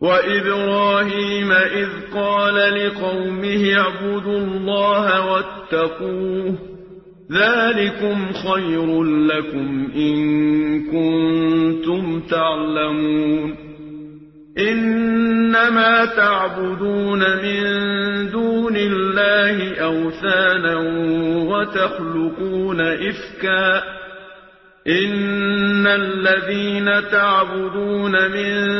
وَإِبْرَاهِيمَ إِذْ قَالَ لِقَوْمِهِ اعْبُدُوا اللَّهَ وَاتَّقُوهُ ۖ ذَٰلِكُمْ خَيْرٌ لَّكُمْ إِن كُنتُمْ تَعْلَمُونَ إِنَّمَا تَعْبُدُونَ مِن دُونِ اللَّهِ أَوْثَانًا وَتَخْلُقُونَ إِفْكًا ۚ إِنَّ الَّذِينَ تَعْبُدُونَ مِن